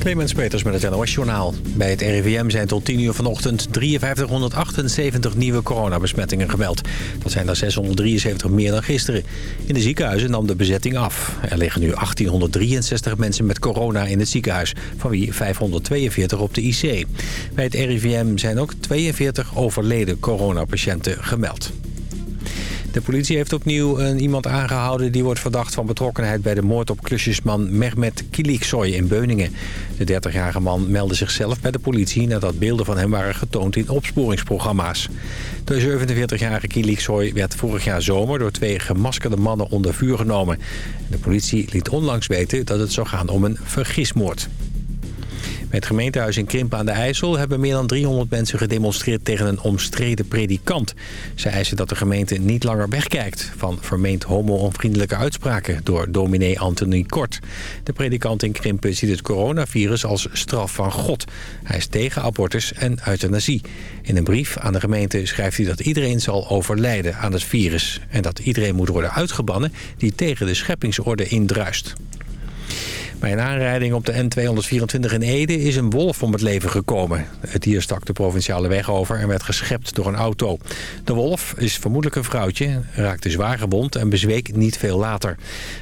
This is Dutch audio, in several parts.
Clemens Peters met het NOS Journaal. Bij het RIVM zijn tot 10 uur vanochtend 5378 nieuwe coronabesmettingen gemeld. Dat zijn er 673 meer dan gisteren. In de ziekenhuizen nam de bezetting af. Er liggen nu 1863 mensen met corona in het ziekenhuis, van wie 542 op de IC. Bij het RIVM zijn ook 42 overleden coronapatiënten gemeld. De politie heeft opnieuw een iemand aangehouden... die wordt verdacht van betrokkenheid bij de moord op klusjesman Mehmet Kiliksoy in Beuningen. De 30-jarige man meldde zichzelf bij de politie... nadat beelden van hem waren getoond in opsporingsprogramma's. De 47-jarige Kiliksoy werd vorig jaar zomer... door twee gemaskerde mannen onder vuur genomen. De politie liet onlangs weten dat het zou gaan om een vergismoord. Bij het gemeentehuis in Krimpen aan de IJssel hebben meer dan 300 mensen gedemonstreerd tegen een omstreden predikant. Ze eisen dat de gemeente niet langer wegkijkt van vermeend homo-onvriendelijke uitspraken door dominee Anthony Kort. De predikant in Krimpen ziet het coronavirus als straf van God. Hij is tegen abortus en euthanasie. In een brief aan de gemeente schrijft hij dat iedereen zal overlijden aan het virus. En dat iedereen moet worden uitgebannen die tegen de scheppingsorde indruist. Bij een aanrijding op de N224 in Ede is een wolf om het leven gekomen. Het dier stak de provinciale weg over en werd geschept door een auto. De wolf is vermoedelijk een vrouwtje, raakte zwaar gewond en bezweek niet veel later.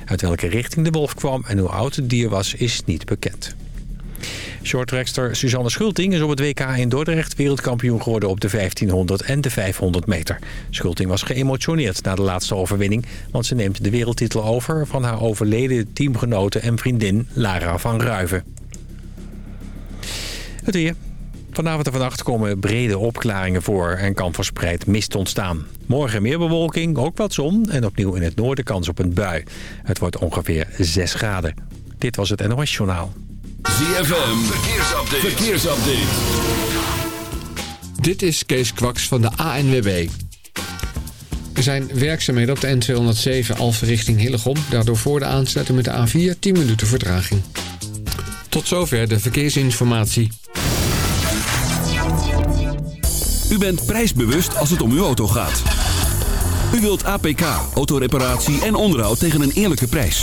Uit welke richting de wolf kwam en hoe oud het dier was, is niet bekend. Shorttrackster Suzanne Schulting is op het WK in Dordrecht wereldkampioen geworden op de 1500 en de 500 meter. Schulting was geëmotioneerd na de laatste overwinning, want ze neemt de wereldtitel over van haar overleden teamgenote en vriendin Lara van Ruiven. Het weer. Vanavond en vannacht komen brede opklaringen voor en kan verspreid mist ontstaan. Morgen meer bewolking, ook wat zon en opnieuw in het noorden kans op een bui. Het wordt ongeveer 6 graden. Dit was het NOS Journaal. ZFM, verkeersupdate. verkeersupdate. Dit is Kees Kwaks van de ANWB. Er zijn werkzaamheden op de N207 Alphen richting Hillegom. Daardoor voor de aansluiting met de A4 10 minuten vertraging. Tot zover de verkeersinformatie. U bent prijsbewust als het om uw auto gaat. U wilt APK, autoreparatie en onderhoud tegen een eerlijke prijs.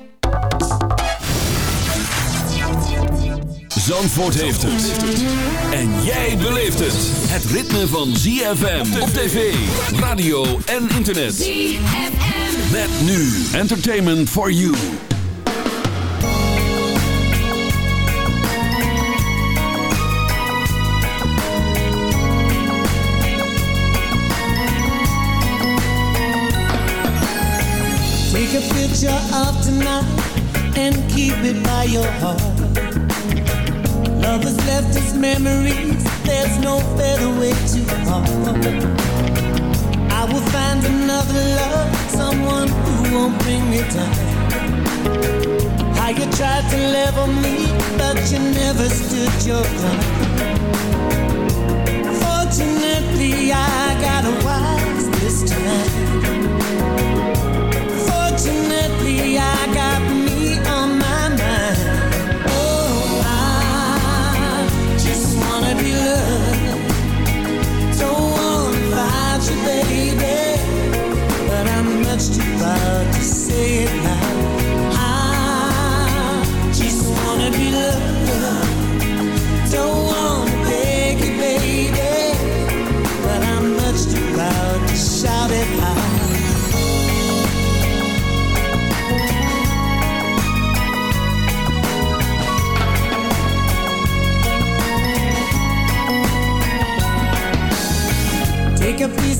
Zandvoort heeft het. En jij beleeft het. Het ritme van ZFM op tv, radio en internet. ZFM. Met nu Entertainment for You. Take a picture of tonight and keep it by your heart. Love left its memories. There's no better way to part. I will find another love, someone who won't bring me down. How you tried to level me, but you never stood your ground. Fortunately, I got a wise this time. Fortunately, I got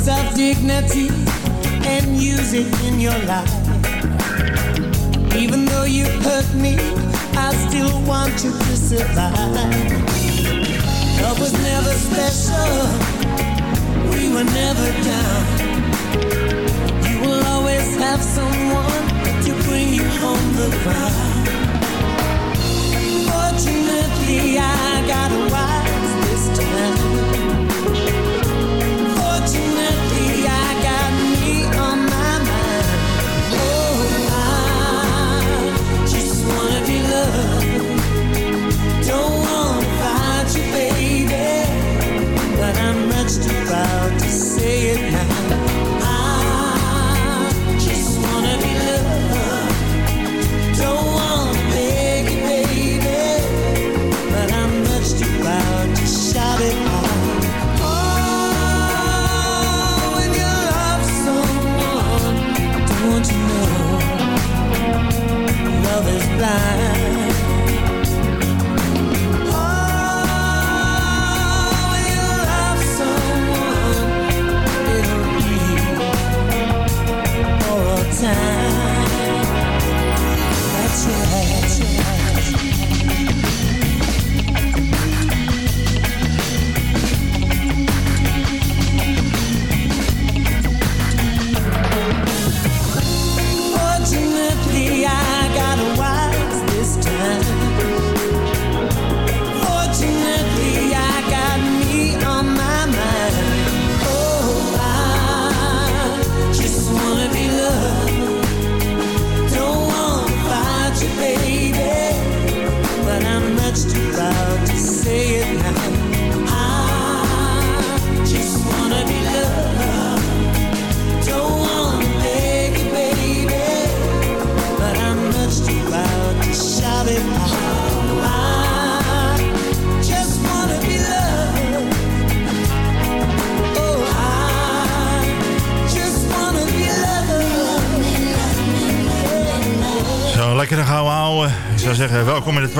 Piece of dignity and use it in your life. Even though you hurt me, I still want you to survive. Love was never special. We were never down. You will always have someone to bring you home the ground. Fortunately, I got wise this time.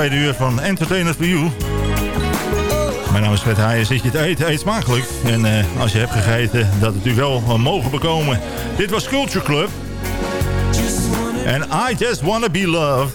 Tweede uur van Entertainers for You. Mijn naam is Fred Heijen. Zit je te eten? Eet smakelijk. En eh, als je hebt gegeten, dat het u wel eh, mogen bekomen. Dit was Culture Club. En I Just Wanna Be Loved.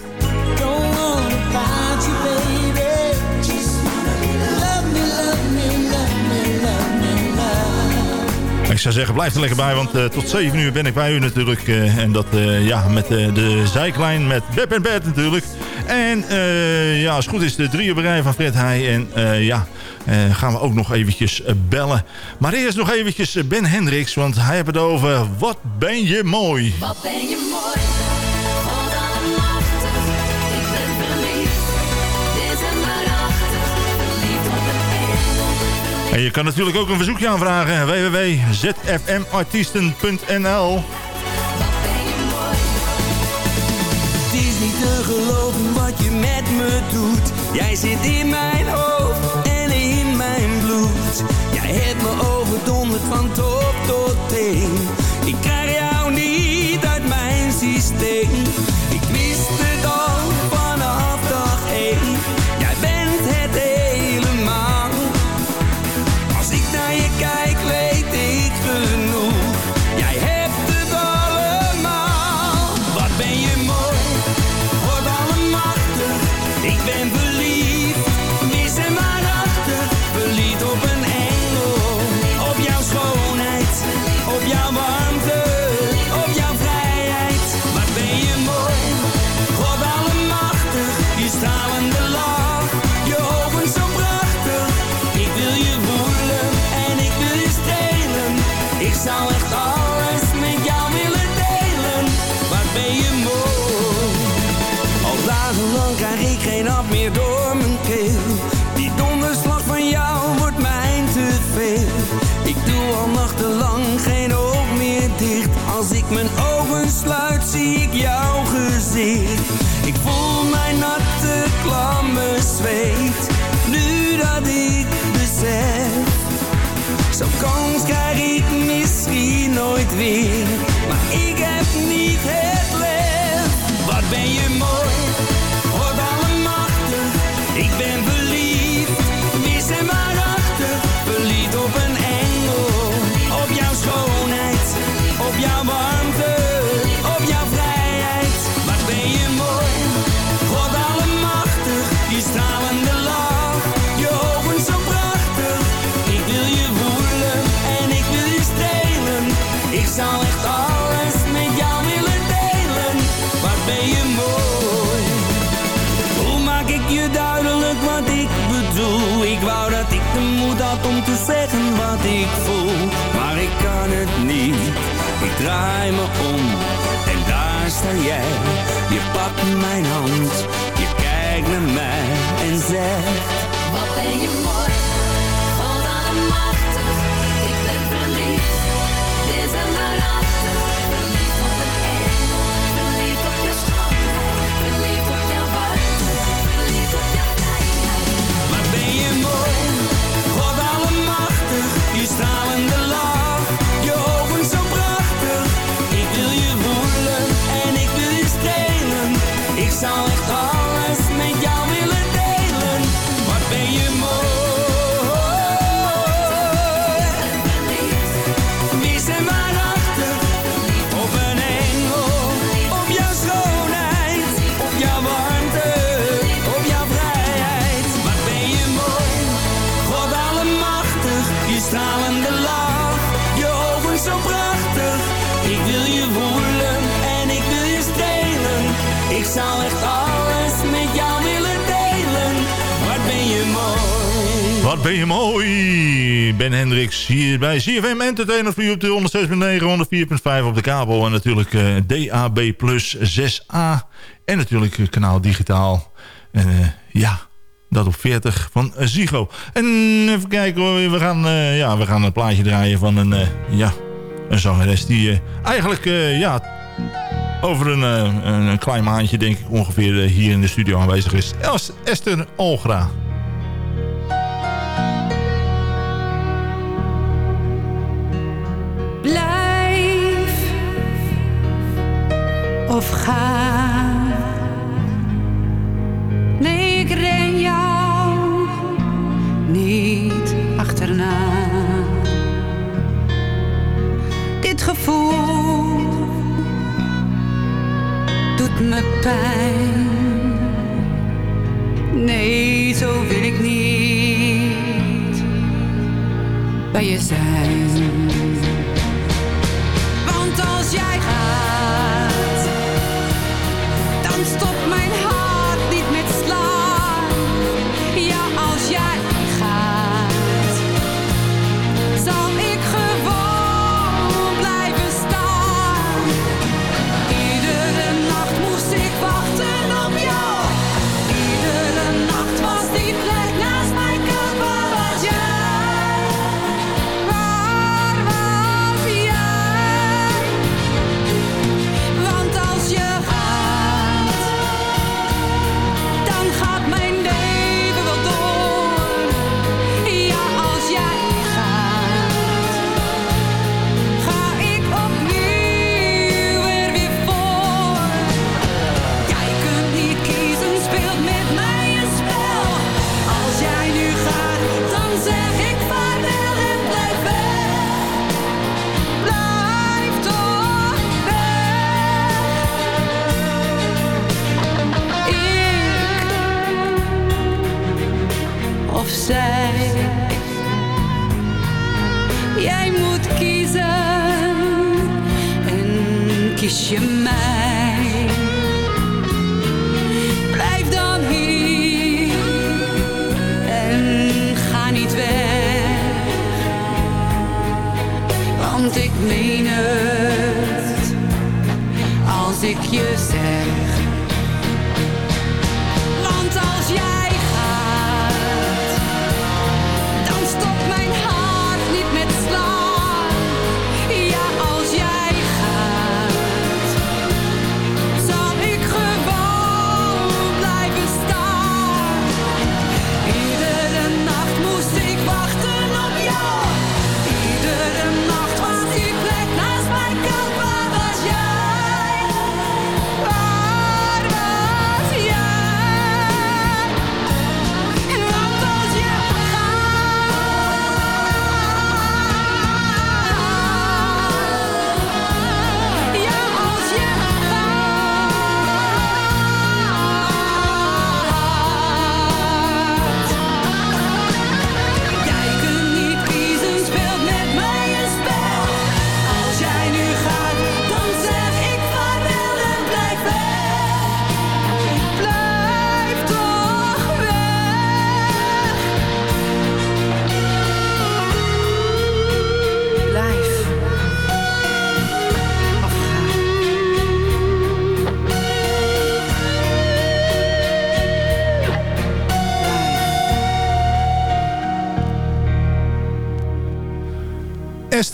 Ik zou zeggen, blijf er lekker bij, want eh, tot 7 uur ben ik bij u natuurlijk. en dat ja, met de zijklijn, met Beb en Bed natuurlijk. En eh, ja, als het goed is de drie uur van Fred Heij. En eh, ja, eh, gaan we ook nog eventjes bellen. Maar eerst nog eventjes Ben Hendricks, want hij heeft het over Wat ben je mooi. Wat ben je mooi. En je kan natuurlijk ook een verzoekje aanvragen. www.zfmartiesten.nl niet te geloven wat je met me doet. Jij zit in mijn hoofd en in mijn bloed. Jij hebt me overdonderd van top tot teen. Ik krijg jou niet uit mijn systeem. Zie ik jouw gezicht. ik voel, maar ik kan het niet. Ik draai me om en daar sta jij. Je pakt mijn hand, je kijkt naar mij en zegt. wat ben je mooi. Ben Hendricks hier bij CFM Entertainers voor op de 106.9, 104.5 op de kabel. En natuurlijk eh, DAB plus 6A. En natuurlijk eh, kanaal digitaal. En eh, ja, dat op 40 van Zigo. En even kijken we gaan, ja, we gaan een plaatje draaien van een, ja, een zangeres die eigenlijk ja, over een, een, klein maandje denk ik ongeveer hier in de studio aanwezig is. Esther Olgra. Blijf of ga. Nee, ik ren jou niet achterna. Dit gevoel doet me pijn. Nee, zo wil ik niet bij je zijn.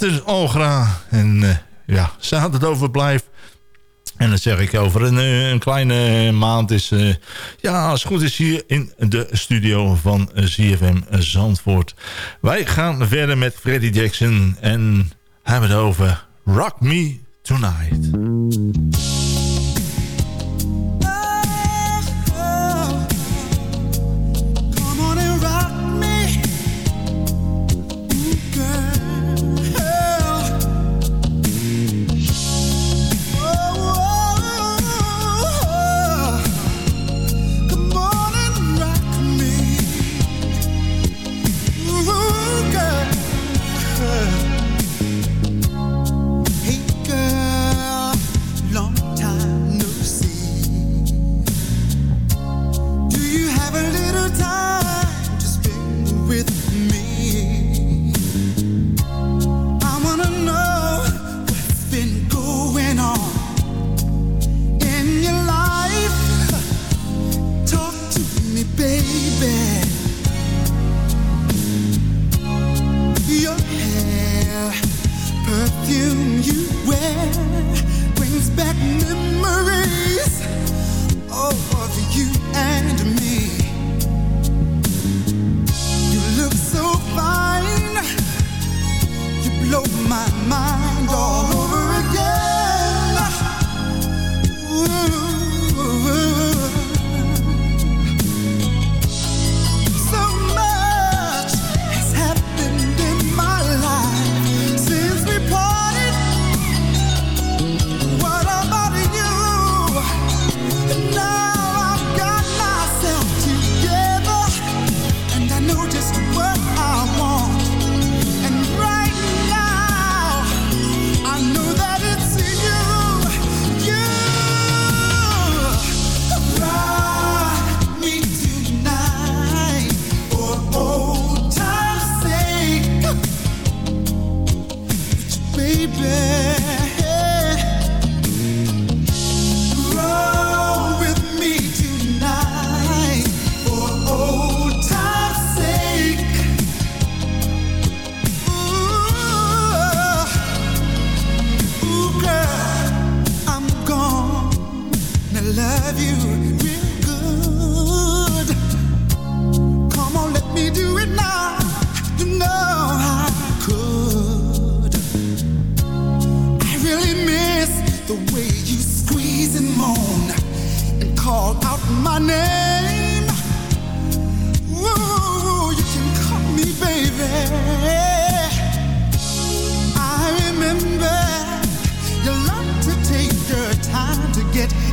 Esther Algra. En uh, ja, ze had het over blijf. En dat zeg ik over een, eh, een kleine maand is... Eh, ja, als het goed is hier in de studio van ZFM Zandvoort. Wij gaan verder met Freddy Jackson. En hebben het over Rock Me Tonight.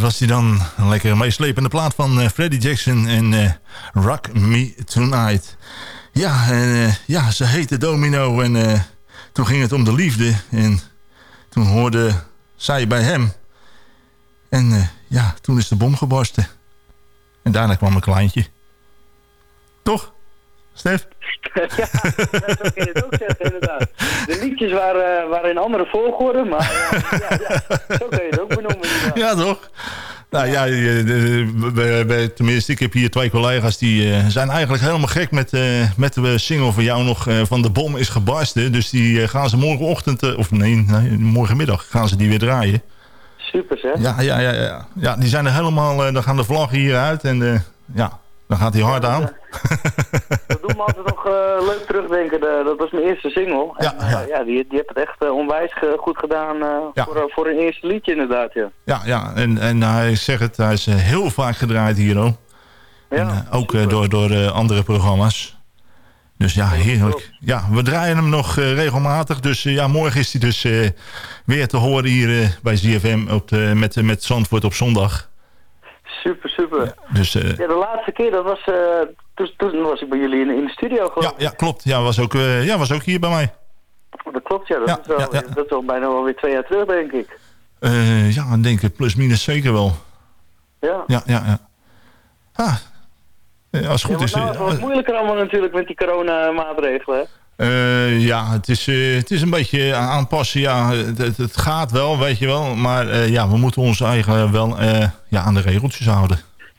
was hij dan. Een lekker meeslepende plaat van uh, Freddie Jackson en eh, Rock Me Tonight. Ja, en, eh, ja, ze heette Domino en toen ging het om de liefde. En toen hoorde zij bij hem. En ja, toen is de bom gebarsten. En daarna kwam een kleintje. Toch? Stef? ja, dat kun je het ook zeggen, inderdaad. De liedjes waren, eh, waren in andere volgorde, maar eh, ja, ja, zo kun je het ook benoemen. Ja, toch? Nou ja, tenminste, ik heb hier twee collega's die eh, zijn eigenlijk helemaal gek met, uh, met de single van jou nog van de bom is gebarsten. Dus die gaan ze morgenochtend, of nee, nee, morgenmiddag gaan ze die weer draaien. Super zeg. Ja, ja, ja, ja. ja die zijn er helemaal, dan gaan de vlaggen hier uit en ja, dan gaat hij hard aan. Dat doet me altijd nog eh, leuk terugdenken. De- dat was mijn eerste single. Ja, en, eh, ja. ja. die, die heeft het echt eh, onwijs ge- goed gedaan eh, voor, eh, voor een eerste liedje inderdaad. Ja. Ja, ja, en, en hij zegt het, hij is eh, heel vaak gedraaid hier ook. Ja, En, eh, ook eh, door, door eh, andere programma's. Dus ja, heerlijk. Ja, we draaien hem nog eh, regelmatig. Dus eh, ja, morgen is hij dus eh, weer te horen hier eh, bij ZFM op de, met, met Zandvoort op zondag. Super, super. Dus eh, Ja, de laatste keer, dat was, eh, toen, toen was ik bij jullie in, in de studio geloof ja, ja, klopt. Ja, was ook, eh, ja, was ook hier bij mij. Dat klopt, ja. Dat, Ja, is wel, ja, ja. dat is al bijna wel weer twee jaar terug, denk ik. Ja, ik denk ik plus minus zeker wel. Ja. Ja, ja, ja. Ah, als het Ja, goed is... nou is het wat moeilijker allemaal natuurlijk met die coronamaatregelen. Eh, ja, het is, eh, het is een beetje aanpassen. Ja, het, het- gaat wel, weet je wel. Maar eh, ja, we moeten ons eigen wel ja, aan de regeltjes houden.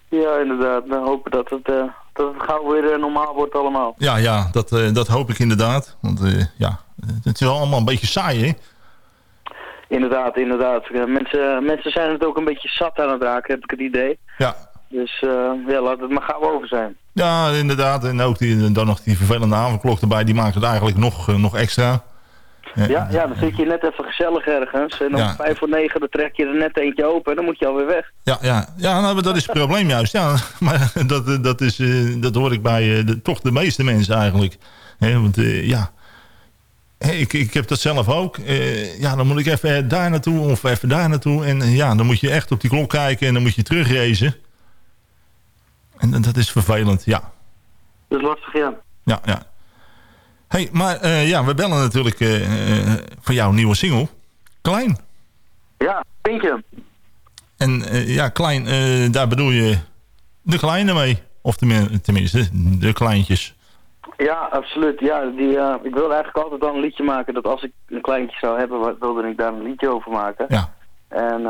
Ja, inderdaad. We hopen dat het, dat het gauw weer normaal wordt allemaal. Ja, ja dat, dat hoop ik inderdaad. Want ja, het is allemaal een beetje saai, hè? Inderdaad, inderdaad. Mensen, mensen zijn het ook een beetje zat aan het raken, heb ik het idee. Ja, Dus ja, laat het maar gauw over zijn. Ja inderdaad. En ook die, dan nog die vervelende avondklok erbij. Die maakt het eigenlijk nog, eh, nog extra. Ja, ja, dan zit je net even gezellig ergens. En om Ja. vijf voor negen dan trek je er net eentje open en dan moet je alweer weg. Ja, ja, ja nou, dat is het probleem juist. Ja, maar dat, dat, is, eh, dat hoor ik bij eh, de, toch de meeste mensen eigenlijk. Hè, want ja, ik, ik heb dat zelf ook. Ja, dan moet ik even daar naartoe of even daar naartoe. En ja, dan moet je echt op die klok kijken en dan moet je terugreizen. En, en dat is vervelend, ja. Dat is lastig, ja. Ja, ja. hey, maar eh, ja, we bellen natuurlijk eh, eh, voor jouw nieuwe single. Klein. Ja, vind je? En ja, klein, daar bedoel je de kleine mee. Of tenmin- tenminste, de kleintjes. Ja, absoluut. Ja, die, ik wilde eigenlijk altijd al een liedje maken dat als ik een kleintje zou hebben, wilde ik daar een liedje over maken. Ja. En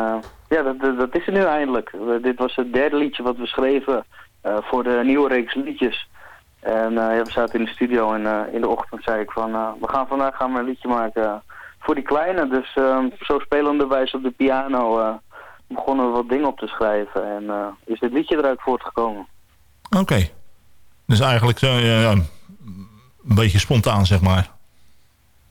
ja, dat, dat, dat is er nu eindelijk. Dit was het derde liedje wat we schreven voor de nieuwe reeks liedjes. En eh, we zaten in de studio en eh, in de ochtend zei ik van, eh, we gaan vandaag gaan we een liedje maken voor die kleine. Dus eh, zo spelenderwijs op de piano eh, begonnen we wat dingen op te schrijven. En eh, is dit liedje eruit voortgekomen. Oké. Dus eigenlijk een beetje spontaan, zeg maar.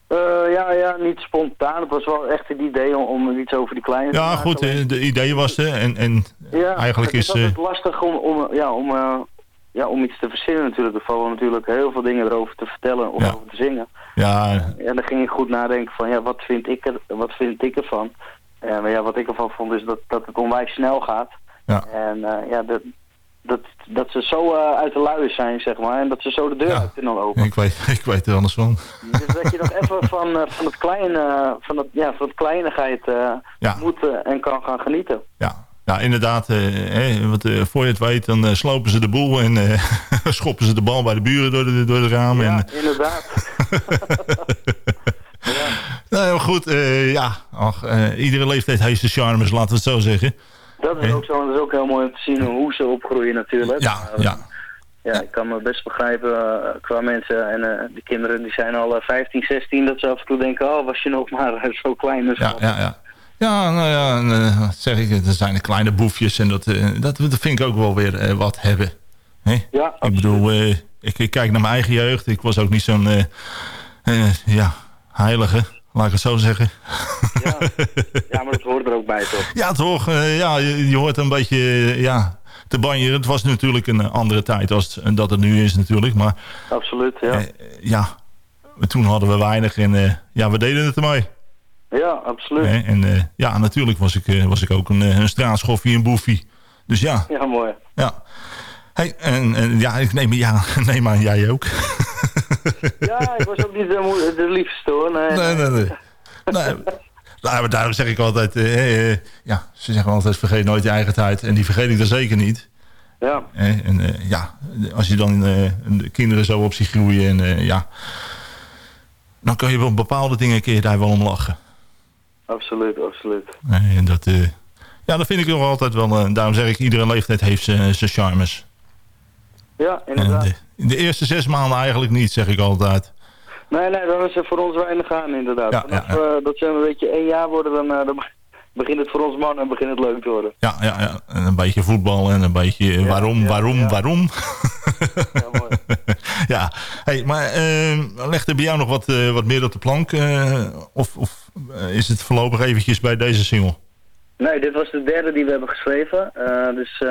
Eh, ja, ja, niet spontaan. Het was wel echt het idee om, om iets over die kleine te Ja, goed, eh, de idee was er. En, en Ja, eigenlijk het is is... eh, altijd lastig om, om, ja, om, ja, om iets te verzinnen natuurlijk. Er vallen natuurlijk heel veel dingen erover te vertellen of Ja. over te zingen. ja, En dan ging ik goed nadenken van, ja, wat vind ik, er, wat vind ik ervan? En maar ja, wat ik ervan vond is dat, dat het onwijs snel gaat. Ja. En ja, dat, dat, dat ze zo eh, uit de luiers zijn, zeg maar. En dat ze zo de deur Ja. uit kunnen lopen. ik weet, ik weet er alles van. Dus dat je nog even van, eh, van, het kleine, van, het, ja, van het kleinigheid Ja. moet en kan gaan genieten. Ja, ja inderdaad. eh, hè, want, voor je het weet, dan slopen ze de boel en eh, schoppen ze de bal bij de buren door de, door de ramen. Ja, En, inderdaad. nou, ja, goed, eh, ja, ach, eh, iedere leeftijd heeft zijn charmes, laten we het zo zeggen. Dat is ook zo, en dat is ook heel mooi om te zien hoe ze opgroeien natuurlijk. Ja, Maar, ja. ja, ik kan me best begrijpen eh, qua mensen en eh de kinderen die zijn al eh, 15, 16, dat ze af en toe denken, oh was je nog maar eh, zo klein. Dus Ja, ja, ja. Ja, nou ja, eh, wat zeg ik, er zijn de kleine boefjes en dat, eh, dat, dat vind ik ook wel weer eh, wat hebben. Ja, ik bedoel, eh, ik, ik kijk naar mijn eigen jeugd. Ik was ook niet zo'n eh, eh, ja, heilige, laat ik het zo zeggen. Ja. ja, maar dat hoort er ook bij toch? Ja, toch? eh, ja, je, je hoort een beetje eh, ja, te banjeren. Het was natuurlijk een eh, andere tijd als het, dat het nu is natuurlijk. Maar Absoluut, ja. ja, toen hadden we weinig en ja, we deden het ermee. Ja, absoluut. En ja, natuurlijk was ik, was ik ook een, een straatschoffie, een boefie. Dus ja, Ja, mooi. ja. Hey, en, en ja, ik neem, ja, neem aan jij ook. Ja, ik was ook niet de, de liefste hoor. Nee, nee, nee, nee. nee. Nou, maar daarom zeg ik altijd, eh, eh, ja, ze zeggen altijd vergeet nooit je eigen tijd. En die vergeet ik dan zeker niet. Ja, Hè? En eh, ja, als je dan eh, de kinderen zo op zich groeien en eh, ja, dan kun je wel bepaalde dingen je daar wel om lachen. absoluut, absoluut. En dat, eh, Ja, dat vind ik nog altijd wel. eh, daarom zeg ik, iedere leeftijd heeft zijn zijn charmes. Ja, En inderdaad. de, in de eerste zes maanden eigenlijk niet, zeg ik altijd. Nee, nee, dan is er voor ons weinig aan inderdaad. Ja, Vanaf ja, ja. eh, dat ze een beetje één jaar worden, dan, eh, dan begint het voor ons mannen en begint het leuk te worden. Ja, ja, ja. En een beetje voetbal en een beetje eh, waarom, ja, waarom, ja. waarom. Ja, mooi. ja, hey, maar eh, legt er bij jou nog wat, eh, wat meer op de plank? eh, of of eh, is het voorlopig eventjes bij deze single? Nee, dit was de derde die we hebben geschreven. Eh, dus eh,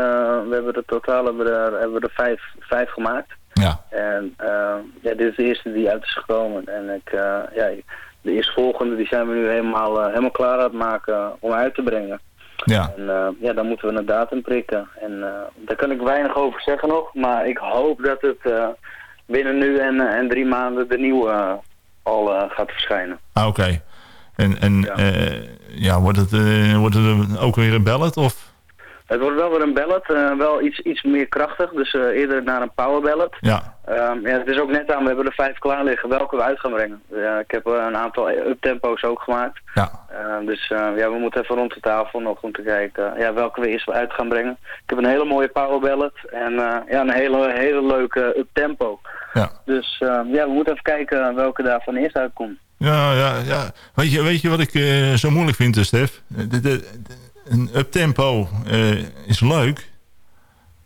we hebben de totaal hebben we er, hebben we er vijf, vijf gemaakt. Ja, En eh, ja, dit is de eerste die uit is gekomen. En ik, ja, de eerstvolgende die zijn we nu helemaal, helemaal klaar aan het maken om uit te brengen. ja. En ja, dan moeten we een datum prikken. En daar kan ik weinig over zeggen nog. Maar ik hoop dat het binnen nu en, en drie maanden de nieuwe al gaat verschijnen. Ah, oké. En, en Ja. ja, ja wordt, het, eh, wordt het ook weer een ballad? Of? Het wordt wel weer een ballad, eh, wel iets, iets meer krachtig. Dus eh, eerder naar een power ballad. Ja, Ehm, ja, het is ook net aan, we hebben er vijf klaar liggen welke we uit gaan brengen. Ik heb eh, een aantal uptempo's ook gemaakt. ja. Ehm, dus eh, ja, we moeten even rond de tafel nog om te kijken ja, welke we eerst uit gaan brengen. Ik heb een hele mooie power ballad en eh, ja, een hele, hele leuke uptempo. ja. Dus ehm, ja, we moeten even kijken welke daarvan eerst uitkomt. Ja, ja, ja. Weet je, weet je wat ik eh, zo moeilijk vind, eh, Stef? De, de, de- een uptempo eh is leuk.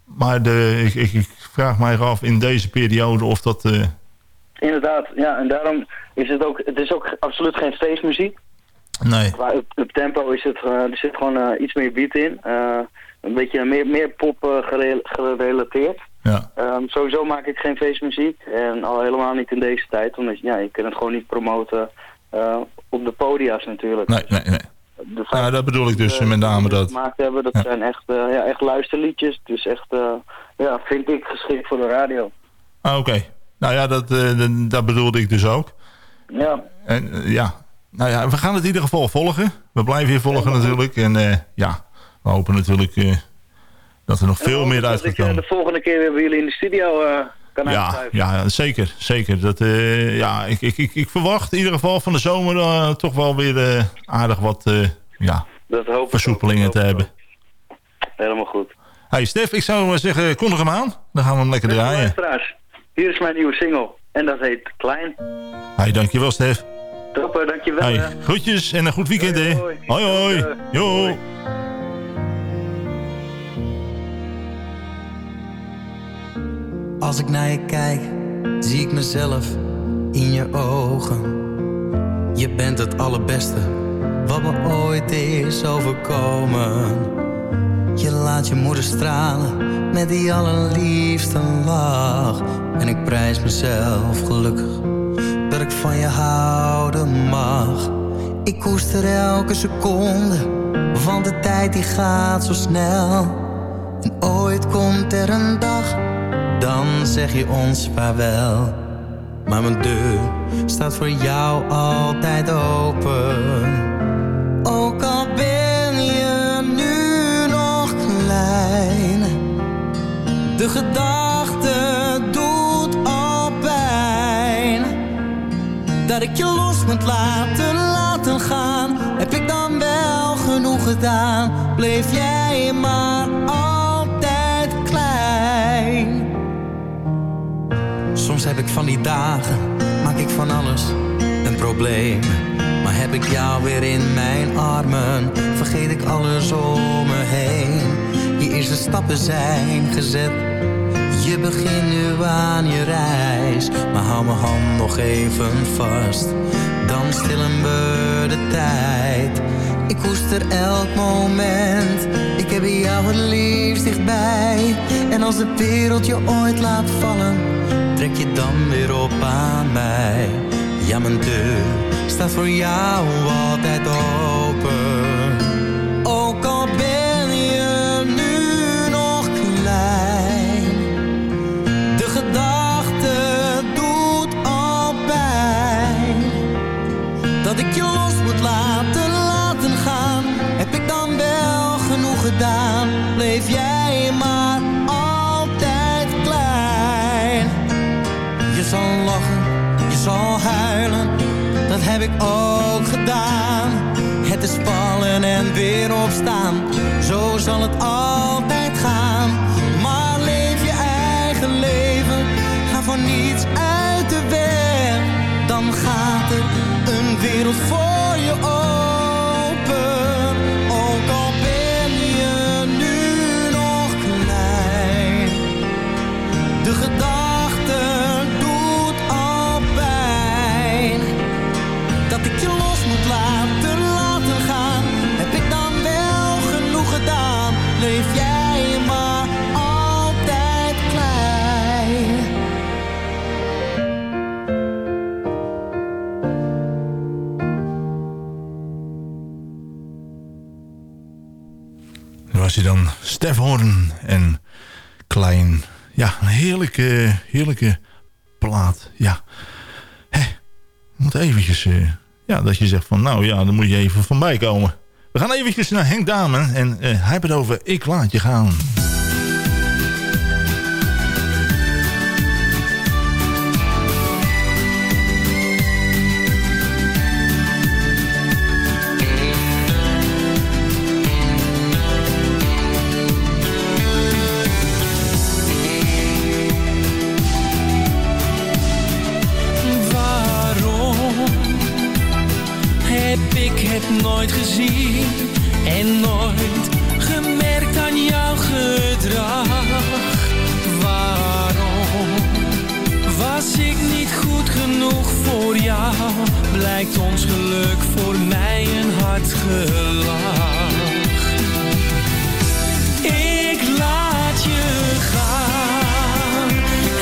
Maar de, ik, ik, ik vraag mij af in deze periode of dat... eh, Inderdaad, ja, en daarom is het ook, het is ook absoluut geen feestmuziek. nee. Qua up, up tempo is het, eh, er zit gewoon eh, iets meer beat in. Eh, een beetje meer, meer pop eh, gere- gerelateerd. Ja, Ehm, sowieso maak ik geen feestmuziek. En al helemaal niet in deze tijd. Omdat ja, je kunt het gewoon niet promoten eh, op de podia's natuurlijk. nee, nee, nee. De Nou, dat bedoel ik dus eh, met name dat. gemaakt hebben, dat Ja. zijn echt, eh, ja, echt luisterliedjes. Dus echt, ja, vind ik geschikt voor de radio. Ah, oké. Nou ja, dat, dat- bedoelde ik dus ook. Ja, En ja, nou ja, we gaan het in ieder geval volgen. We blijven hier volgen natuurlijk. En ja, we hopen natuurlijk dat er nog veel meer uit gaat ik eh, komen. de volgende keer weer bij jullie in de studio eh, kan Ja, ja, zeker. zeker. Dat, eh, ja, ik, ik, ik, ik verwacht in ieder geval van de zomer toch wel weer aardig wat ja, Dat hoop ik versoepelingen te hebben. Helemaal goed. Hey Stef, ik zou zeggen, kondig hem aan. Dan gaan we hem lekker draaien. hier is mijn nieuwe single. En dat heet Klein. Hey, dankjewel Stef. Topper, dankjewel. Hey, groetjes en een goed weekend hè. Hoi, Hoi hoi. hoi. Als ik naar je kijk, zie ik mezelf in je ogen. Je bent het allerbeste wat me ooit is overkomen. Je laat je moeder stralen met die allerliefste lach. En ik prijs mezelf gelukkig dat ik van je houden mag. Ik koester elke seconde, want de tijd die gaat zo snel. En ooit komt er een dag, dan zeg je ons vaarwel. Maar mijn deur staat voor jou altijd open. Ook al ben je nu nog klein. De gedachte doet al pijn. Dat ik je los moet laten, laten gaan. Heb ik dan wel genoeg gedaan? Bleef jij van die dagen, maak ik van alles een probleem. Maar heb ik jou weer in mijn armen, vergeet ik alles om me heen. Je eerste stappen zijn gezet, je begint nu aan je reis. Maar hou mijn hand nog even vast, dan stillen we de tijd. Ik koester elk moment, ik heb jou het liefst dichtbij. En als de wereld je ooit laat vallen, trek je dan weer op aan mij. Ja, mijn deur staat voor jou altijd open. Horn en Klein. Ja, een heerlijke, heerlijke plaat. Ja. Moet eventjes... eh, ja, dat je zegt van, nou ja, dan moet je even van bij komen. We gaan eventjes naar Henk Damen. En eh, hij heeft het over Ik Laat Je Gaan. Heb ik het nooit gezien en nooit gemerkt aan jouw gedrag? Waarom was ik niet goed genoeg voor jou? Blijkt ons geluk voor mij een hard gelach. Ik laat je gaan.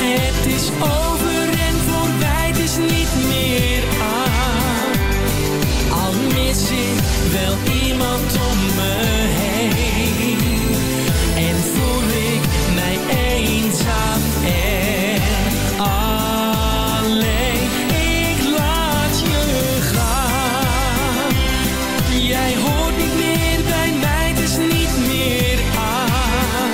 Het is over wel iemand om me heen. En voel ik mij eenzaam en alleen. Ik laat je gaan. Jij hoort niet meer bij mij, het is niet meer aan.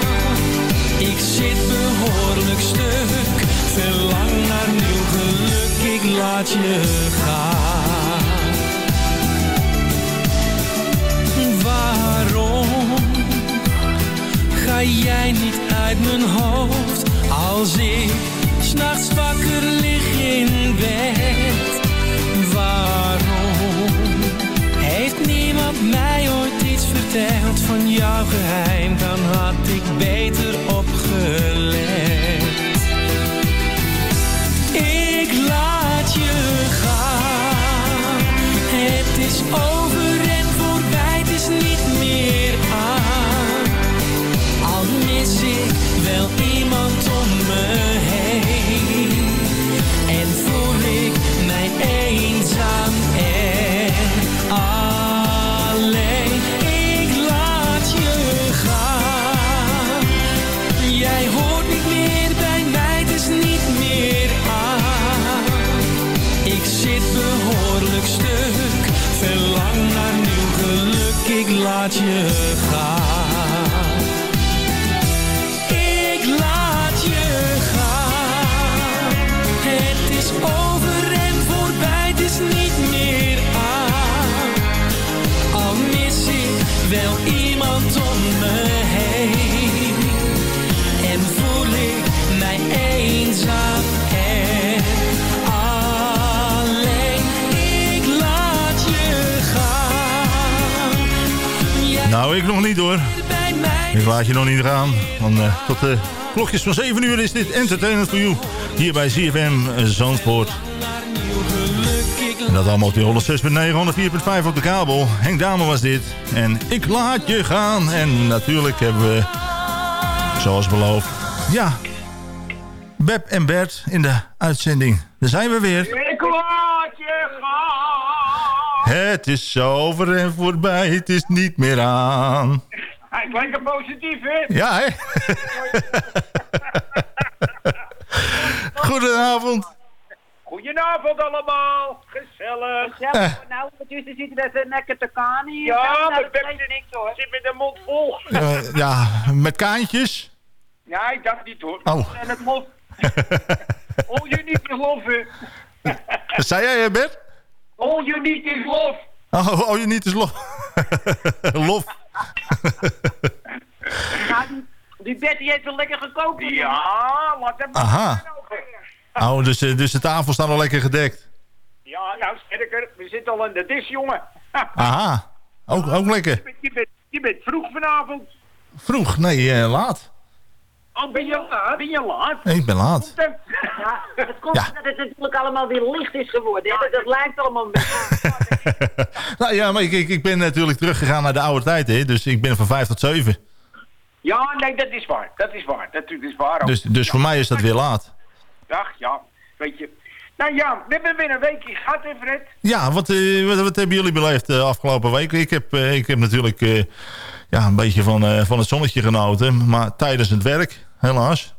Ik zit behoorlijk stuk, verlang naar nieuw geluk, ik laat je. Jij niet uit mijn hoofd als ik s'nachts wakker lig in bed? Waarom heeft niemand mij ooit iets verteld van jouw geheim? Dan had ik beter laat je gaan. Ik nog niet hoor. Ik laat je nog niet gaan. Eh, tot de klokjes van 7 uur is dit Entertainment for You. Hier bij ZFM Zandvoort. En dat allemaal op die 106.9, 104.5 op de kabel. Henk Dame was dit. En ik laat je gaan. En natuurlijk hebben we, zoals beloofd, ja, Beb en Bert in de uitzending. Daar zijn we weer. Het is over en voorbij, het is niet meer aan. Hij klinkt positief, hè? Ja, hè? Goedenavond. Goedenavond allemaal. Gezellig. Eh. Nou, ondertussen zitten we zijn nekken te kaan hier. Ja, maar geeft niks hoor. zit met de mond vol. Eh, ja, met kaantjes. Ja, ik dacht niet hoor. Oh. En het need is love, hè. Wat zei jij, hè, Bert? All you need is love. Oh, oh je niet is lof. lof. Ja, die, die Betty heeft wel lekker gekookt. Ja, laat hem Aha. Oh, dus, eh, dus de tafel staat al lekker gedekt. Ja, nou sterker, we zitten al in de dis, jongen. Aha. Ook, ook lekker. Je bent, je bent vroeg vanavond. Vroeg. Nee, eh, laat. Oh, ben je laat? Ben je laat? Nee, ik ben laat. Ja, het komt Ja. omdat het natuurlijk allemaal weer licht is geworden. hè. Dat, dat lijkt allemaal een beetje... Nou ja, maar ik, ik, ik ben natuurlijk teruggegaan naar de oude tijd, hè. Dus ik ben van vijf tot zeven. Ja, nee, dat is waar. Dat is waar. Dat is waar. ook. Dus, dus voor mij is dat weer laat. Ach, ja, weet je. Nou ja, we hebben weer een weekje gehad, hè, Fred? Ja, wat, eh, wat, wat hebben jullie beleefd de afgelopen week? Ik heb, eh, ik heb natuurlijk eh, ja, een beetje van, eh, van het zonnetje genoten. Maar tijdens het werk, helaas.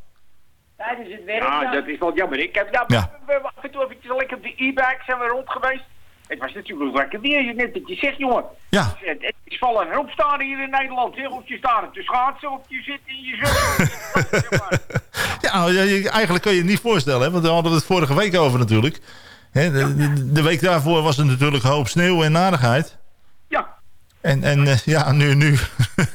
Tijdens het werk. Ja, ja. dat is wel jammer. Ik heb nou, Ja. we af en toe eventjes lekker op de e-bike zijn we rond geweest. Het was natuurlijk lekker weer, je net wat je zegt, jongen. Ja. Het, het is vallen en opstaan hier in Nederland. Zeg, of je staat te schaatsen, of je zit in je zon. Ja, je- eigenlijk kan je het niet voorstellen, hè? want daar hadden we het vorige week over natuurlijk. Hè, de, de, de week daarvoor was er natuurlijk een hoop sneeuw en narigheid. En, en eh, ja, nu, nu,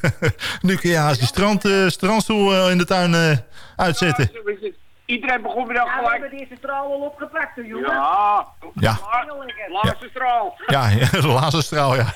nu kun je haast je strand, eh, strandstoel eh, in de tuin uitzetten. Iedereen begon weer dan Ja, we gelijk. hebben de eerste straal al opgepakt, hoor, jongen. Ja, Ja. laatste straal. Ja, ja, de laserstraal, ja.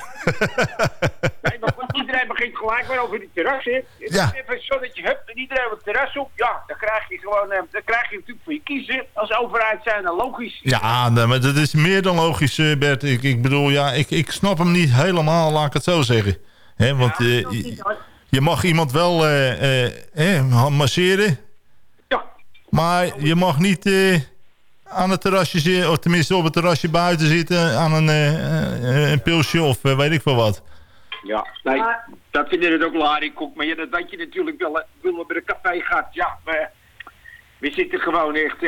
Nee, maar goed, iedereen begint gelijk weer over die terras, hè. Ja. Even zo dat je hebt en iedereen op het terras op. Ja, dan krijg je gewoon, eh, dan krijg je natuurlijk voor je kiezen. Als overheid zijn, dan logisch. Ja, nee, maar dat is meer dan logisch, eh, Bert. Ik, ik bedoel, ja, ik, ik snap hem niet helemaal, laat ik het zo zeggen. Hè, want eh, je, je mag iemand wel eh, eh, eh, masseren. Maar je mag niet eh, aan het terrasje zitten, of tenminste op het terrasje buiten zitten aan een, eh, eh, een pilsje of weet ik veel wat. Ja, nee, dat vinden het ook larikoek. Maar ja, dat weet je natuurlijk wel. Willen we bij de café gaat, ja. We, we zitten gewoon echt,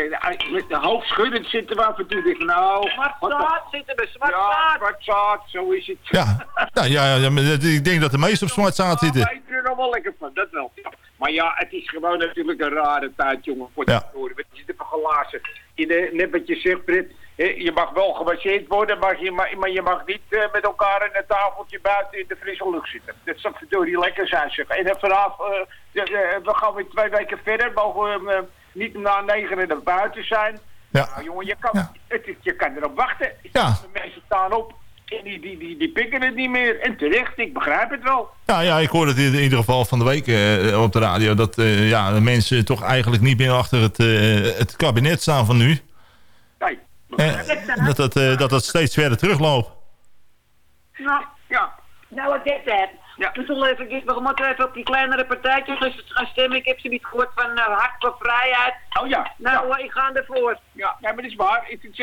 met de hoofd schuddend zitten we af en toe. Denk, nou, zwart zaad zitten we, zwart ja, zwart zaad, zo is het. Ja, nou, ja, ja, ja, maar dat- ik denk dat de meesten op zwart zaad zitten. Ja, ik er nog wel lekker van, dat wel. Maar ja, het is gewoon natuurlijk een rare tijd, jongen. Voor Ja. ja. We zitten vergelazen. In de, net wat je zegt, Britt. Je mag wel gebaseerd worden, maar je mag, maar je mag niet eh, met elkaar in een tafeltje buiten in de frisse lucht zitten. Dat zou verdorie lekker zijn, zeg. En vanaf, eh, de- de- we gaan weer twee weken verder, mogen we eh, niet na negen er buiten zijn. Ja. Nou, jongen, je kan, het, je kan erop wachten. Ja. De mensen staan op en die, die, die, die pikken het niet meer. En terecht, ik begrijp het wel. Ja, ja, ik hoorde het in ieder geval van de week eh, op de radio... dat eh, ja, de mensen toch eigenlijk niet meer achter het, eh, het kabinet staan van nu. Nee. Dat, dat, dat dat steeds verder terugloopt. Nou, ja. Nou, wat dit het. Ja. We zullen even, we moeten even op die kleinere partijtjes dus gaan stemmen. Ik heb ze niet gehoord van uh, Hart voor Vrijheid. Oh ja. Nou, eh, ik ga ervoor. Ja, nee, maar dat is waar. Het, het,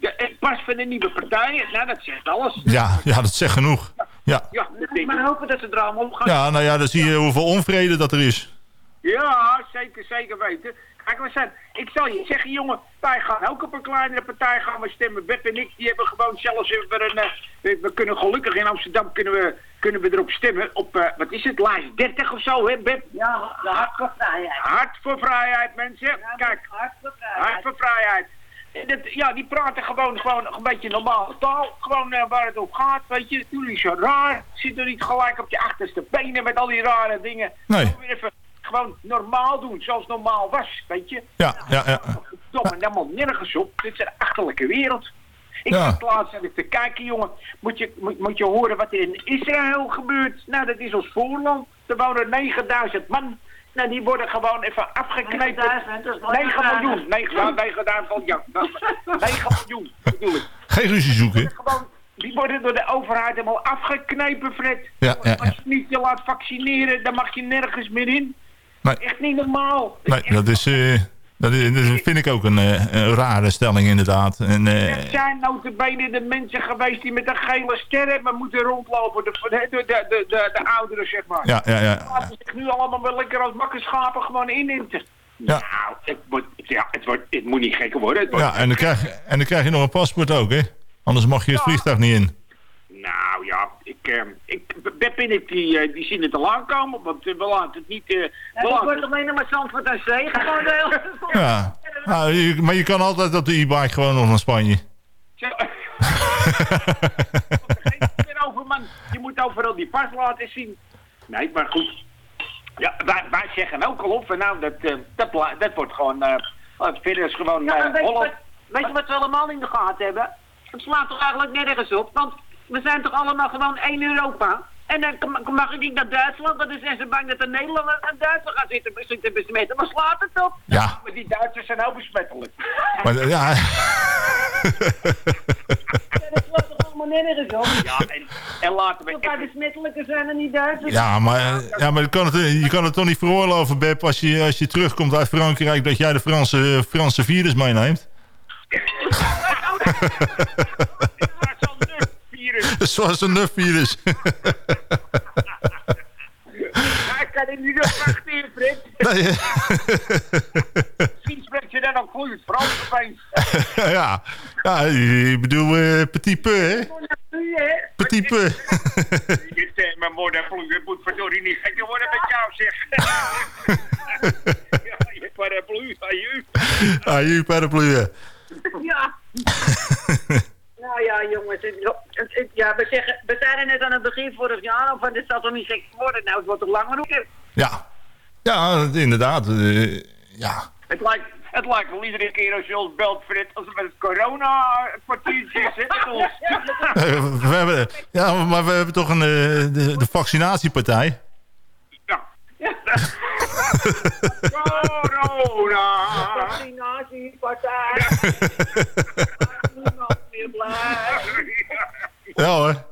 het, het pas van de nieuwe partijen, nou, dat zegt alles. Ja, ja, dat zegt genoeg. Ja, Ja, dat denk Maar ik. hopen dat ze er allemaal op gaan. ja nou ja, dan zie je hoeveel onvrede dat er is. Ja, zeker, zeker weten. Kijk, we zijn, ik zal je zeggen, jongen, wij gaan ook op een kleinere partij gaan we stemmen. Beb en ik, die hebben gewoon zelfs even een, eh, we, we kunnen gelukkig in Amsterdam kunnen we, kunnen we erop stemmen. Op, eh, wat is het, lijst 30 of zo, hè, Beb? Ja, de Hart voor Vrijheid. Hart voor vrijheid, mensen. Kijk, Hart voor Vrijheid. hart voor vrijheid. En dat- ja, die praten gewoon, gewoon een beetje normale taal. Gewoon eh, waar het op gaat, weet je. Niet zo raar. Zit er niet gelijk op je achterste benen met al die rare dingen. Nee. Gewoon weer even gewoon normaal doen, zoals normaal was, weet je. Ja, ja, ja. Domme, helemaal nergens op. Dit is een achterlijke wereld. Ik Ja. zat laatst even te kijken, jongen. Moet je, moet, moet je horen wat er in Israël gebeurt? Nou, dat is ons voorland. Er wonen 9000 man. Nou, die worden gewoon even afgeknepen. 9000, dat is nooit 9 gedaan. miljoen. 9, ja, 9000, ja. 9 miljoen, bedoel ik. Geen ruzie zoeken. Gewoon, die worden door de overheid helemaal afgeknepen, Fred. Ja, ja, Als ja. je niet je laat vaccineren, dan mag je nergens meer in. Nee. Echt niet normaal. Nee, dat is, eh, dat is, dat vind ik ook een, eh, een rare stelling inderdaad. En, eh, Er zijn notabene de mensen geweest die met een gele ster hebben moeten rondlopen. De, de, de, de, de, de ouderen, zeg maar. ja, ja, ja. Laten zich nu allemaal wel lekker als makkenschapen gewoon ininten. Ja. Nou, het, wordt, ja, het, wordt, het moet niet gekker worden. Het wordt, ja en, dan krijg, en dan krijg je nog een paspoort ook, hè? Anders mag je het vliegtuig niet in. Nou ja, ik, eh, ik, Beb en ik die, eh, die zien het al aankomen, want eh, we laten het niet... eh Ja, we dat laten wordt alleen nog maar Zandvoort en Zee. Gewoon de Ja. Nou, je- maar je kan altijd op de e-bike gewoon nog naar Spanje. Zo. Over, man. Je moet overal die pas laten zien. Nee, maar goed. Ja, wij, wij zeggen ook al op van nou, dat, eh, dat, wordt gewoon... eh het verder is gewoon Ja, weet, je wat, weet je wat we allemaal in de gaten hebben? Het slaat toch eigenlijk nergens op? Want we zijn toch allemaal gewoon één Europa? En dan mag ik niet naar Duitsland, want dan zijn ze bang dat de Nederlanders naar Duitsland gaan zitten, zitten besmetten. Maar slaat het op? Ja, Maar die Duitsers zijn ook besmettelijk. maar eh, ja, Dat slaat toch allemaal nergens op? Ja, en, en laten we... Een paar besmettelijke zijn er niet Duitsers. ja, maar, eh, ja, maar je, kan het, je kan het toch niet veroorloven, Beb, als je, als je terugkomt uit Frankrijk, dat jij de Franse, Franse virus meeneemt. Zoals een nuf-virus. Hij kan het niet op wachten. Nee, Misschien spreekt je dan ook vloeiend Frans opeens. ja, ja, ik bedoel eh, petit peu, hè? Petit peu. Je zegt, mijn moeder vloeiend moet verdorie niet gek worden met jou, zeg. ja, je paraplu, aju. Je paraplu. Ja. Nou ja, jongens. het- het- het- ja, we, zeggen, we zeiden net aan het begin vorig jaar al van dit zal toch niet gek worden. Nou, het wordt toch langer ook. Ja, ja, inderdaad. eh, ja. Het lijkt, het lijkt wel iedere keer als je ons belt, Fred, als het met het corona-kwartiertje ons. We hebben, ja, maar we hebben toch een, eh, de, de vaccinatiepartij. Corona! Vaccinatiepartij. Niemand meer blij. Ja hoor.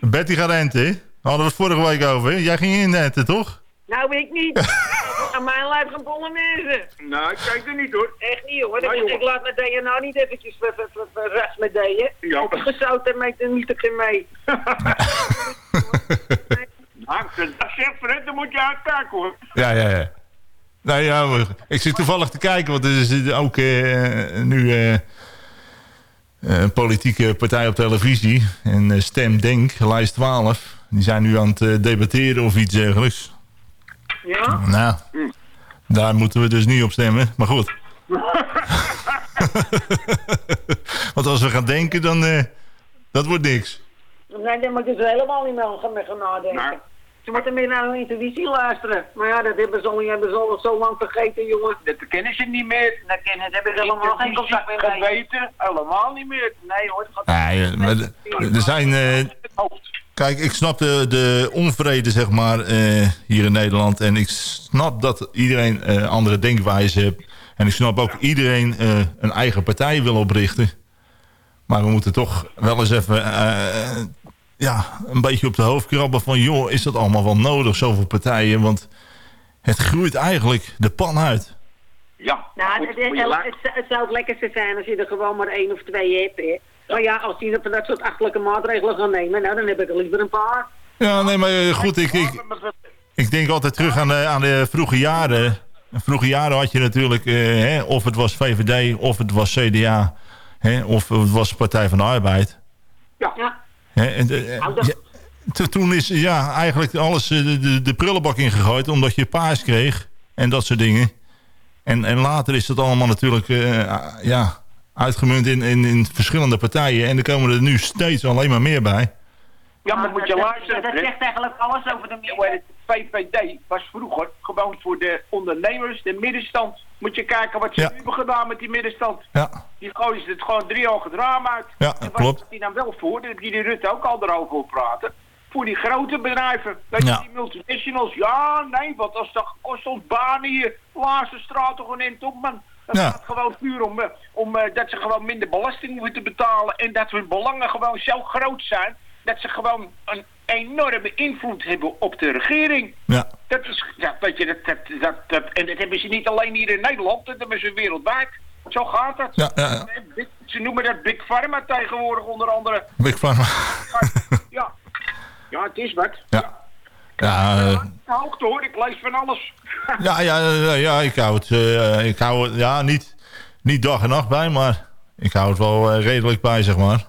Betty gaat renten, hè? Hadden we het vorige week over, hè? Jij ging inenten, toch? Nou, ik niet. Aan mijn lijf gaan mensen. Nou, ik kijk er niet hoor. Echt niet hoor. Nou, ik, laat mijn nou niet eventjes rechts met deeën. Ja. Gezout en meet er niet te mee. Nou, dat zegt Fred, dan moet je uitkijken hoor. Ja, ja, ja. Nou ja, ik zit toevallig te kijken, want er is ook eh, nu eh, een politieke partij op televisie. En eh, Stem Denk, lijst 12. Die zijn nu aan het eh, debatteren of iets dergelijks. Ja? Nou, daar moeten we dus niet op stemmen. Maar goed. want als we gaan denken, dan... eh, dat wordt niks. Nee, daar moet je dus helemaal niet meer gaan mee gaan nadenken. Ze moeten meer naar hun intuïtie luisteren. Maar ja, dat hebben ze al, hebben ze al zo lang vergeten, jongen. Dat kennen ze niet meer. Dat kennen ze hebben ze helemaal geen contact meer mee. Geweten, helemaal niet meer. Nee hoor, Nee, maar er zijn... eh, kijk, ik snap de, de onvrede, zeg maar, eh, hier in Nederland. En ik snap dat iedereen eh, andere denkwijze heeft. En ik snap ook iedereen eh, een eigen partij wil oprichten. Maar we moeten toch wel eens even... ja, een beetje op de hoofd krabben van... joh, is dat allemaal wel nodig, zoveel partijen? Want het groeit eigenlijk de pan uit. Ja, Nou, goed, het, het, zou het lekkerste zijn als je er gewoon maar één of twee hebt, hè. Maar ja, als die dat soort achterlijke maatregelen gaan nemen, nou, dan heb ik er liever een paar. Ja, nee, maar eh, goed, ik, ik, ik denk altijd terug aan de, aan de vroege jaren. In vroege jaren had je natuurlijk, eh, hè, of het was VVD, of het was CDA, hè, of het was Partij van de Arbeid. Ja. En, ja, to- toen is ja, eigenlijk alles eh, de, de, de prullenbak ingegooid, omdat je paars kreeg en dat soort dingen. En, en later is dat allemaal natuurlijk eh, ja, uitgemunt in, in, in verschillende partijen. En er komen er nu steeds alleen maar meer bij. Ja, maar moet je dat, luisteren. Dat zegt eigenlijk alles over de VVD was vroeger gewoon voor de ondernemers, de middenstand. Moet je kijken wat ze Ja. nu hebben gedaan met die middenstand. Ja. Die gooien ze het gewoon drie ogen het raam uit. Ja, en klopt. wat die dan wel voor, dat die de Rutte ook al erover praten. Voor die grote bedrijven. Dat Ja. die multinationals, ja, nee, want als dat kost ons banen hier. Laatste straat toch een top, man. Het Ja. gaat gewoon puur om, eh, om eh, dat ze gewoon minder belasting moeten betalen. En dat hun belangen gewoon zo groot zijn. Dat ze gewoon een enorme invloed hebben op de regering. Ja. Dat is, ja, weet je, dat, dat, dat, dat, en dat hebben ze niet alleen hier in Nederland, dat hebben ze wereldwijd. Zo gaat dat. Ja, ja, ja. Big- Ze noemen dat Big Pharma tegenwoordig onder andere. Big Pharma. Ja, ja het is wat. Ja. Ja, eh, Hoogte hoor, ik lees van alles. ja, ja, ja, ja, ik hou het, eh, ik hou het ja, niet, niet dag en nacht bij, maar ik hou het wel eh, redelijk bij, zeg maar.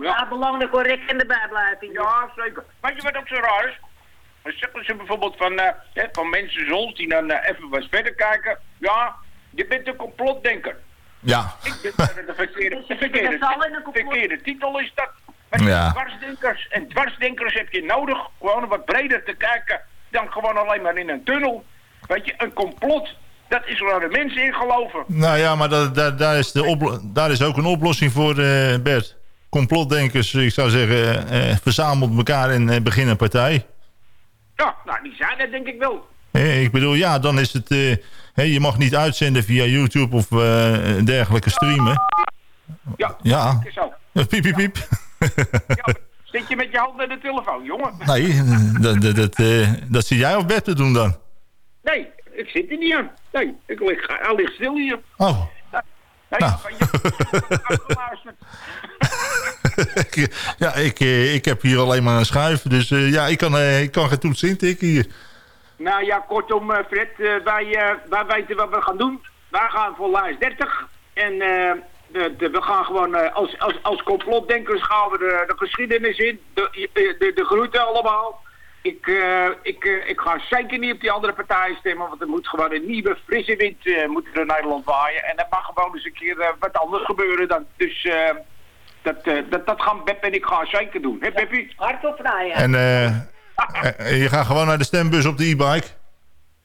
Ja, belangrijk correct en erbij blijven. Ja, zeker. Weet je wat ook zo raar is? Dan zeggen ze bijvoorbeeld van, eh, hè, van mensen zoals die dan eh, even wat verder kijken. Ja, je bent een complotdenker. Ja. Ik denk dat het de verkeerde, de verkeerde, in een titel is dat. Ja. dwarsdenkers. En dwarsdenkers heb je nodig gewoon om wat breder te kijken dan gewoon alleen maar in een tunnel. Weet je, een complot. Dat is waar de mensen in geloven. Nou ja, maar dat, dat- daar, is de daar is ook een oplossing voor, eh, Bert. Complotdenkers, ik zou zeggen, eh, eh, verzamelt elkaar en eh, begin een partij. Ja, nou, die zijn er denk ik wel. Ik bedoel, ja, dan is het... je mag niet uitzenden via YouTube of dergelijke streamen. Ja, Ja. dat is zo. Piep, piep, piep. Zit je met je hand naar de telefoon, jongen? Nee, dat, dat, dat, dat zie jij of Bert te doen dan. Nee, ik zit er niet aan. Nee, ik lig, ligt stil hier. Oh. Nee, Nou. je. ja, ik, eh, ik heb hier alleen maar een schuif. Dus eh, ja, ik kan, eh, ik kan geen toets intikken hier. Nou ja, kortom, Fred, wij, wij weten wat we gaan doen. Wij gaan voor lijst 30. En we gaan gewoon als, als, als complotdenkers gaan we de, de geschiedenis in. De, de, de, groeten allemaal. Ik, ik, ik ga zeker niet op die andere partijen stemmen, want er moet gewoon een nieuwe frisse wind eh, moet er Nederland waaien. En er mag gewoon eens een keer wat anders gebeuren dan. Dus dat, eh, dat, dat gaan Beb en ik gaan zeker doen. Hè, Beppie? Hard op vrij, En eh, eh, je gaat gewoon naar de stembus op de e-bike.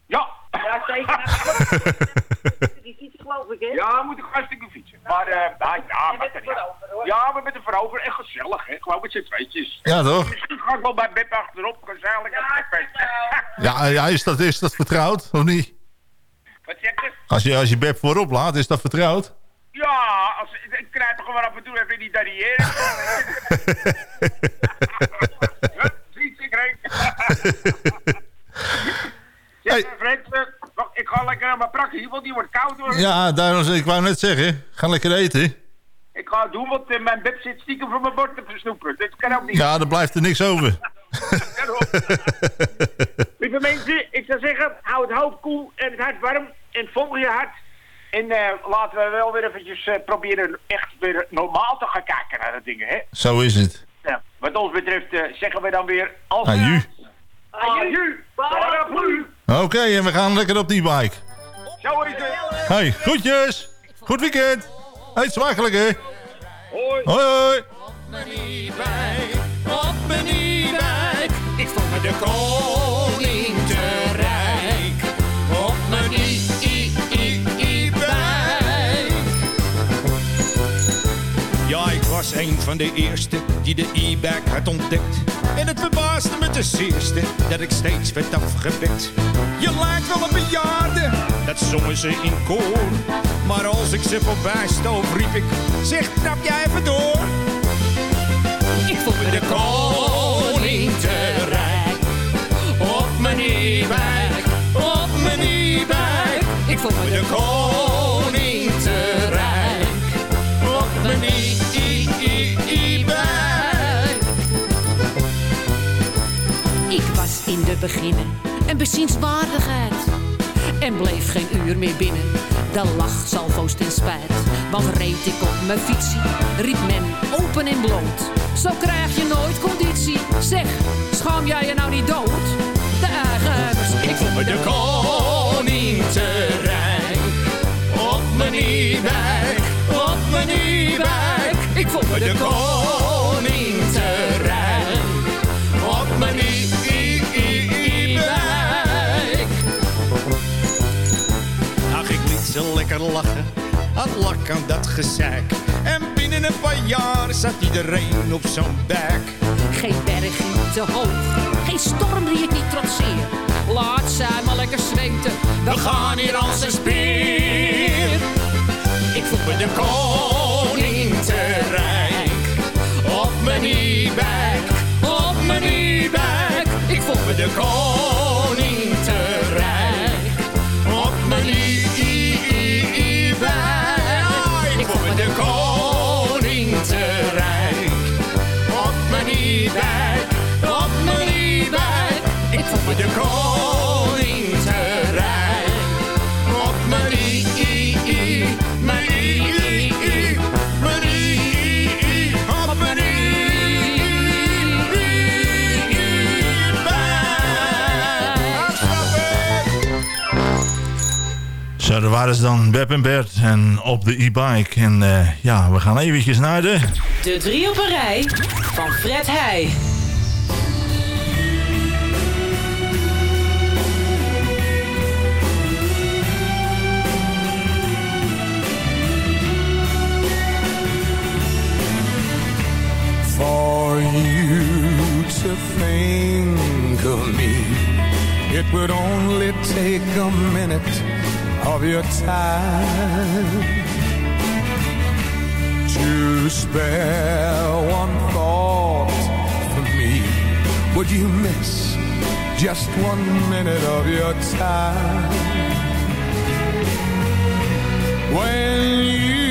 Ja. Ja, zeker. Die fiets geloof ik, hè? Ja, moet ik hartstikke fietsen. Maar, eh ja, ja, maar, ja, we met de voorover. En gezellig, hè. Gewoon met z'n tweetjes. Ja, toch? Misschien ga ik wel bij Beb achterop. Gezellig. Ja, Ja, ja is, dat, is dat vertrouwd of niet? Wat zeg je? Als je, als je Beb voorop laat, is dat vertrouwd? Ja, als, ik krijg toch gewoon af en toe even in die heen. Zeg, Fred, eh, wacht, ik ga lekker aan mijn want die wordt koud hoor. Ja, daarom, ik wou net zeggen, ga lekker eten. Ik ga het doen, want eh, mijn beb zit stiekem van mijn bord te versnoepen. Dat kan ook niet. Ja, er blijft er niks over. Lieve mensen, ik zou zeggen, hou het hoofd koel en het hart warm. En volg je hart. En eh, laten we wel weer eventjes eh, proberen echt weer normaal te gaan kijken naar de dingen, hè. Zo is het. Ja, wat ons betreft eh, zeggen we dan weer... Als Aju. Aju. Paraplu. Oké, en we gaan lekker op die bike. Zo is het. Hey, groetjes. Goed weekend. Eet smakelijk, hè. Hoi. Hoi, hoi. op mijn e-bike. Ik voel me de koning was een van de eerste die de e-bike had ontdekt. En het verbaasde me ten zeerste dat ik steeds werd afgewekt. Je lijkt wel een bejaarde, dat zongen ze in koor. Maar als ik ze voorbij stoof, riep ik, zeg, trap jij even door. Ik voel me de koning te rijk. Op mijn e-bike, op mijn e-bike. Ik voel me de koning beginnen een bezienswaardigheid. En bleef geen uur meer binnen. De lach salvo's ten spijt. Want reed ik op mijn fietsie, riep men open en bloot. Zo krijg je nooit conditie. Zeg, schaam jij je nou niet dood? De eigenaars, Ik voel me de koning te rijk. Op mijn e-bike, op mijn e-bike. Ik voel me de koning te. Lachen. Had lak aan dat gezeik. En binnen een paar jaar zat iedereen op zo'n bek. Geen berging te hoog, geen storm die ik niet trotseer. Laat zij maar lekker zweten, We gaan hier als een speer. Ik voel me de koning te rijk. Op mijn e-bike, op mijn e-bike. Ik voel me de koning Zo, daar waren ze dan, Beb en Bert en op de e-bike. En uh, ja, we gaan eventjes naar de... De drie op een rij van Fred Heij. For you to think of me It would only take a minute of your time to spare one thought for me. Would you miss just one minute of your time when you?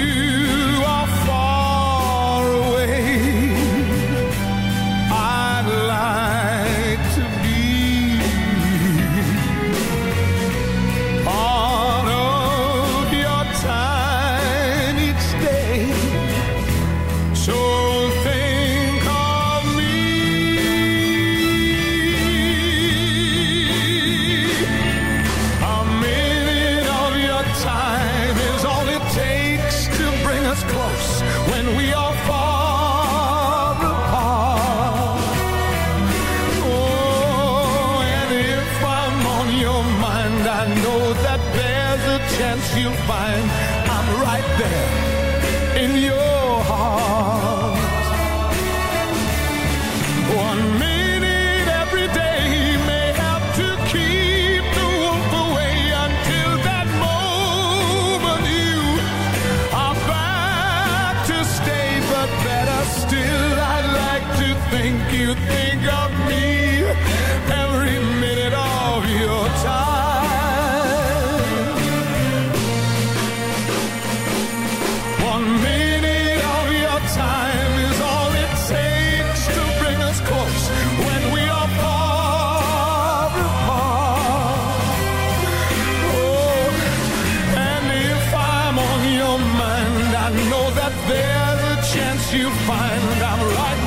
that there's a chance you'll find. I'm right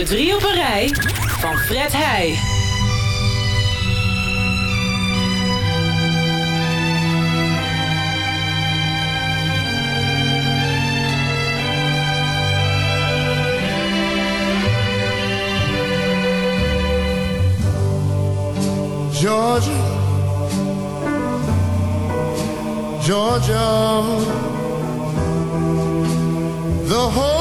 De drie op een rij van Fred Heij. Georgia, Georgia, the whole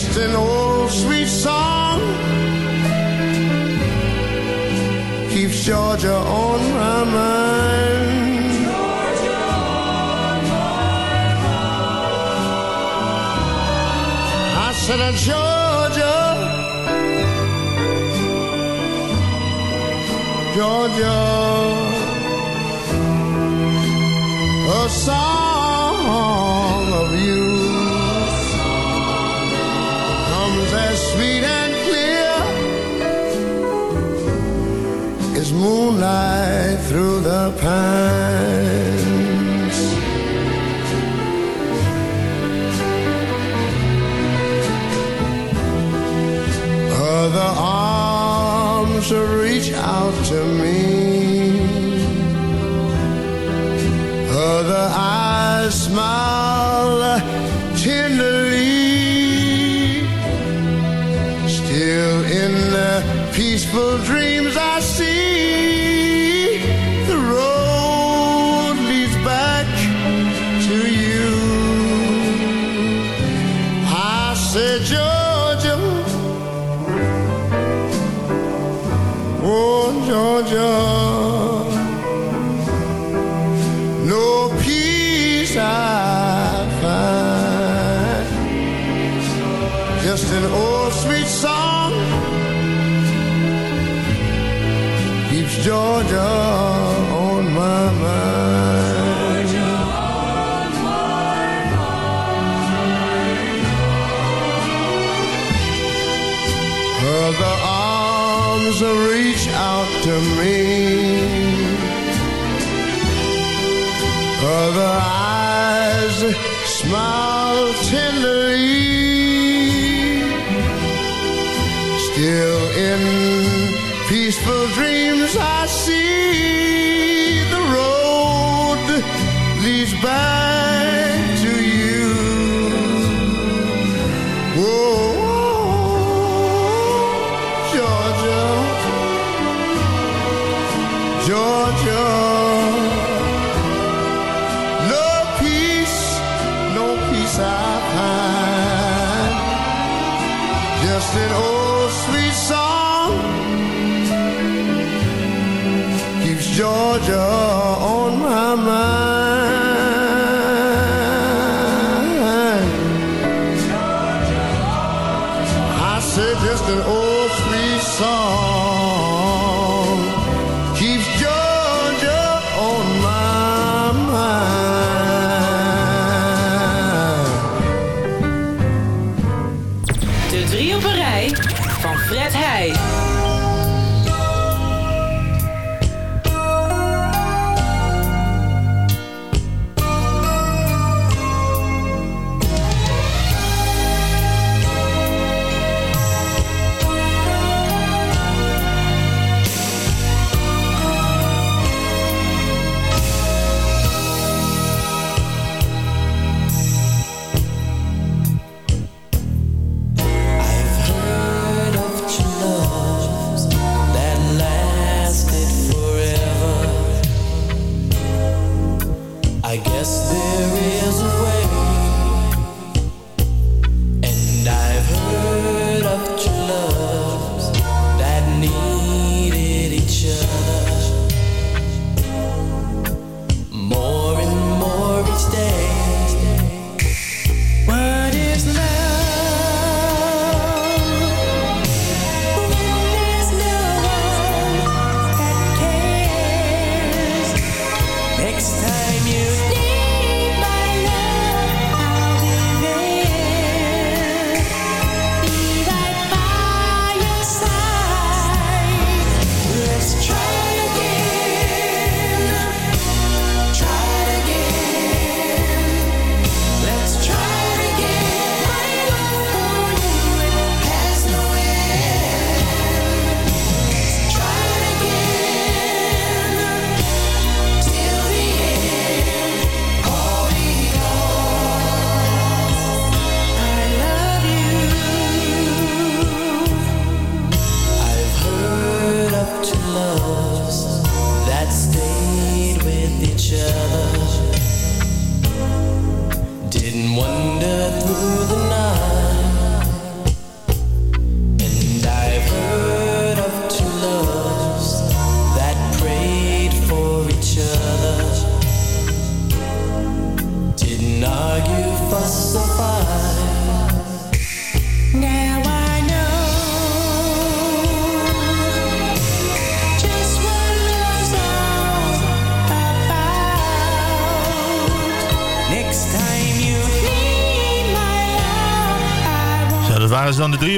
just an old sweet song keeps Georgia on my mind. Georgia on my mind. I said, uh, Georgia, Georgia, a song Moonlight through the pines. Other arms reach out to me. Other eyes smile tenderly. Still in the peaceful dreams Other eyes smile tenderly. Still in peaceful dreams Just an old sweet song keeps Georgia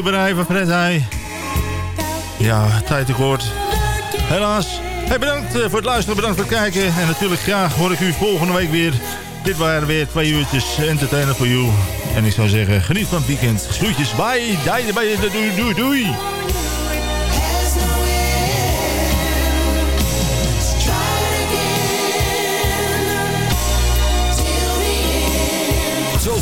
bedrijven Fred Heij. Ja, tijd tekort. Helaas. Hey, bedankt eh, voor het luisteren, bedankt voor het kijken. En natuurlijk graag hoor ik u volgende week weer. Dit waren weer twee uurtjes entertainer voor you. En ik zou zeggen, geniet van het weekend. Groetjes, bye. Doei, doei, doei, doei, doei.